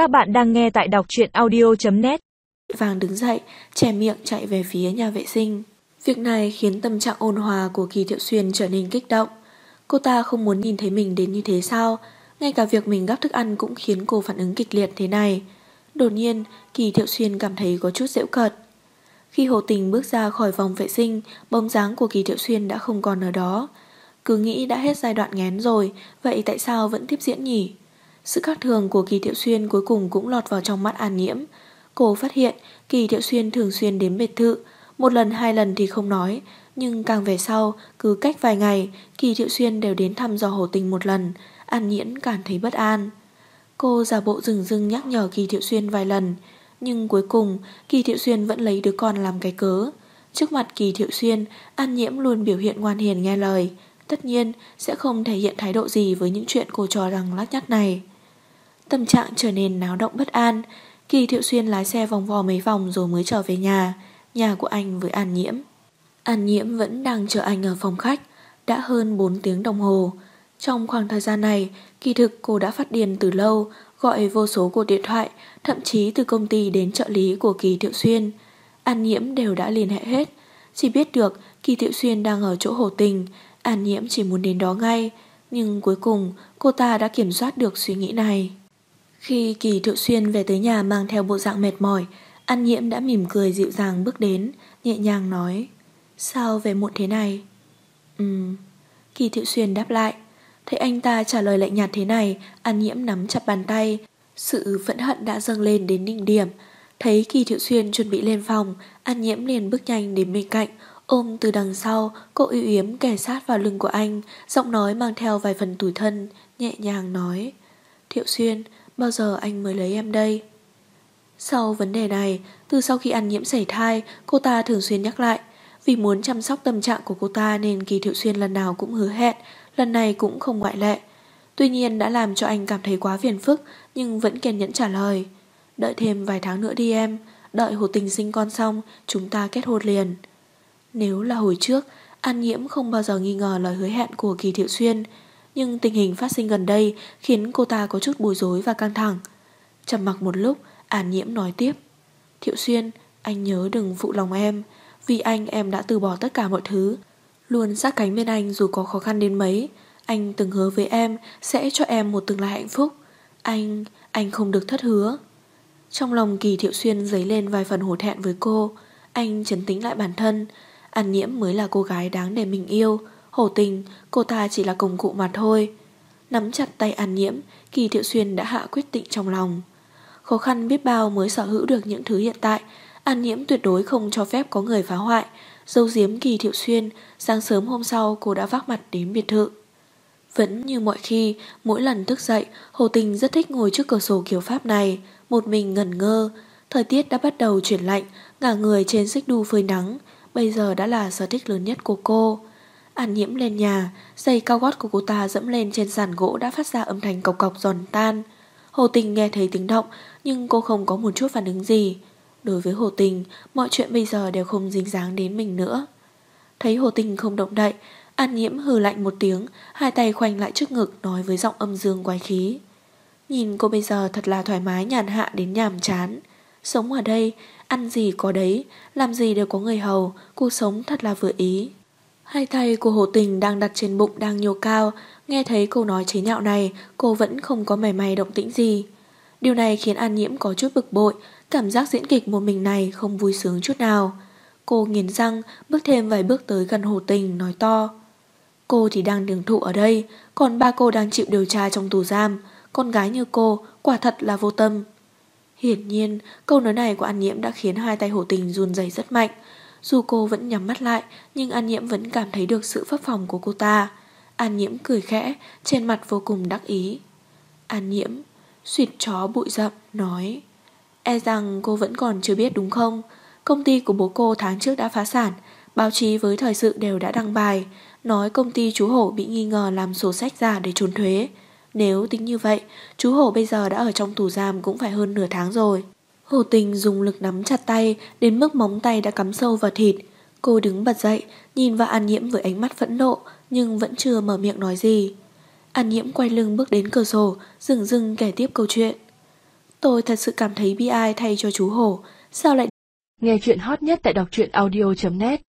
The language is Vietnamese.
Các bạn đang nghe tại đọc truyện audio.net Vàng đứng dậy, che miệng chạy về phía nhà vệ sinh. Việc này khiến tâm trạng ôn hòa của Kỳ Thiệu Xuyên trở nên kích động. Cô ta không muốn nhìn thấy mình đến như thế sao? Ngay cả việc mình gắp thức ăn cũng khiến cô phản ứng kịch liệt thế này. Đột nhiên, Kỳ Thiệu Xuyên cảm thấy có chút dễu cợt. Khi Hồ Tình bước ra khỏi vòng vệ sinh, bóng dáng của Kỳ Thiệu Xuyên đã không còn ở đó. Cứ nghĩ đã hết giai đoạn ngén rồi, vậy tại sao vẫn tiếp diễn nhỉ? Sự khác thường của Kỳ Thiệu Xuyên cuối cùng cũng lọt vào trong mắt An Nhiễm. Cô phát hiện Kỳ Thiệu Xuyên thường xuyên đến biệt thự, một lần hai lần thì không nói, nhưng càng về sau, cứ cách vài ngày, Kỳ Thiệu Xuyên đều đến thăm dò Hồ Tình một lần, An Nhiễm cảm thấy bất an. Cô giả bộ rừng rưng nhắc nhở Kỳ Thiệu Xuyên vài lần, nhưng cuối cùng Kỳ Thiệu Xuyên vẫn lấy đứa con làm cái cớ. Trước mặt Kỳ Thiệu Xuyên, An Nhiễm luôn biểu hiện ngoan hiền nghe lời, tất nhiên sẽ không thể hiện thái độ gì với những chuyện cô cho rằng lát nhát này. Tâm trạng trở nên náo động bất an, Kỳ Thiệu Xuyên lái xe vòng vò mấy vòng rồi mới trở về nhà, nhà của anh với An Nhiễm. An Nhiễm vẫn đang chờ anh ở phòng khách, đã hơn 4 tiếng đồng hồ. Trong khoảng thời gian này, kỳ thực cô đã phát điên từ lâu, gọi vô số cuộc điện thoại, thậm chí từ công ty đến trợ lý của Kỳ Thiệu Xuyên. An Nhiễm đều đã liên hệ hết, chỉ biết được Kỳ Thiệu Xuyên đang ở chỗ hồ tình, An Nhiễm chỉ muốn đến đó ngay, nhưng cuối cùng cô ta đã kiểm soát được suy nghĩ này. Khi Kỳ Thiệu Xuyên về tới nhà mang theo bộ dạng mệt mỏi, An Nhiễm đã mỉm cười dịu dàng bước đến, nhẹ nhàng nói Sao về muộn thế này? Ừm, Kỳ Thiệu Xuyên đáp lại Thấy anh ta trả lời lạnh nhạt thế này, An Nhiễm nắm chặt bàn tay Sự phẫn hận đã dâng lên đến đỉnh điểm Thấy Kỳ Thiệu Xuyên chuẩn bị lên phòng An Nhiễm liền bước nhanh đến bên cạnh Ôm từ đằng sau Cô ưu yếm kẻ sát vào lưng của anh Giọng nói mang theo vài phần tủi thân Nhẹ nhàng nói Thiệu Xuyên, bao giờ anh mới lấy em đây? Sau vấn đề này, từ sau khi ăn Nhiễm sảy thai, cô ta thường xuyên nhắc lại. Vì muốn chăm sóc tâm trạng của cô ta nên Kỳ Thiệu Xuyên lần nào cũng hứa hẹn, lần này cũng không ngoại lệ. Tuy nhiên đã làm cho anh cảm thấy quá phiền phức, nhưng vẫn kiên nhẫn trả lời. Đợi thêm vài tháng nữa đi em, đợi Hồ Tình sinh con xong, chúng ta kết hôn liền. Nếu là hồi trước, An Nhiễm không bao giờ nghi ngờ lời hứa hẹn của Kỳ Thiệu Xuyên, nhưng tình hình phát sinh gần đây khiến cô ta có chút bối rối và căng thẳng. Trầm mặc một lúc, An Nhiễm nói tiếp. Thiệu Xuyên, anh nhớ đừng phụ lòng em, vì anh em đã từ bỏ tất cả mọi thứ. Luôn sát cánh bên anh dù có khó khăn đến mấy, anh từng hứa với em sẽ cho em một tương lai hạnh phúc. Anh, anh không được thất hứa. Trong lòng Kỳ Thiệu Xuyên dấy lên vài phần hổ thẹn với cô, anh chấn tĩnh lại bản thân. An Nhiễm mới là cô gái đáng để mình yêu, hổ tình, cô ta chỉ là công cụ mà thôi. Nắm chặt tay An Nhiễm, Kỳ Thiệu Xuyên đã hạ quyết định trong lòng. Khó khăn biết bao mới sở hữu được những thứ hiện tại, An Nhiễm tuyệt đối không cho phép có người phá hoại. Dâu diếm Kỳ Thiệu Xuyên, sáng sớm hôm sau cô đã vác mặt đến biệt thự. Vẫn như mọi khi, mỗi lần thức dậy, Hồ Tình rất thích ngồi trước cửa sổ kiểu Pháp này, một mình ngẩn ngơ. Thời tiết đã bắt đầu chuyển lạnh, ngả người trên xích đu phơi nắng, bây giờ đã là sở thích lớn nhất của cô. An nhiễm lên nhà, giày cao gót của cô ta dẫm lên trên sàn gỗ đã phát ra âm thanh cọc cọc giòn tan. Hồ Tình nghe thấy tiếng động, nhưng cô không có một chút phản ứng gì. Đối với Hồ Tình, mọi chuyện bây giờ đều không dính dáng đến mình nữa. Thấy Hồ Tình không động đậy, An Nhiễm hừ lạnh một tiếng, hai tay khoanh lại trước ngực nói với giọng âm dương quái khí. Nhìn cô bây giờ thật là thoải mái nhàn hạ đến nhàm chán. Sống ở đây, ăn gì có đấy, làm gì đều có người hầu, cuộc sống thật là vừa ý. Hai tay của Hồ Tình đang đặt trên bụng đang nhô cao, nghe thấy câu nói chế nhạo này, cô vẫn không có mảy may động tĩnh gì. Điều này khiến An Nhiễm có chút bực bội, cảm giác diễn kịch một mình này không vui sướng chút nào. Cô nghiến răng, bước thêm vài bước tới gần Hồ Tình, nói to. Cô thì đang đường thụ ở đây, còn ba cô đang chịu điều tra trong tù giam. Con gái như cô, quả thật là vô tâm. Hiển nhiên, câu nói này của An Nhiễm đã khiến hai tay Hồ Tình run rẩy rất mạnh. Dù cô vẫn nhắm mắt lại, nhưng An Nhiễm vẫn cảm thấy được sự pháp phòng của cô ta. An Nhiễm cười khẽ, trên mặt vô cùng đắc ý. An Nhiễm, suyệt chó bụi rậm, nói E rằng cô vẫn còn chưa biết đúng không? Công ty của bố cô tháng trước đã phá sản, báo chí với thời sự đều đã đăng bài, nói công ty chú Hổ bị nghi ngờ làm sổ sách giả để trốn thuế. Nếu tính như vậy, chú Hổ bây giờ đã ở trong tù giam cũng phải hơn nửa tháng rồi. Hồ Tình dùng lực nắm chặt tay đến mức móng tay đã cắm sâu vào thịt. Cô đứng bật dậy, nhìn vào An Nhiễm với ánh mắt phẫn nộ nhưng vẫn chưa mở miệng nói gì. An Nhiễm quay lưng bước đến cửa sổ, dừng dừng kể tiếp câu chuyện. Tôi thật sự cảm thấy bi ai thay cho chú hổ. Sao lại... Nghe chuyện hot nhất tại đọc truyện audio.net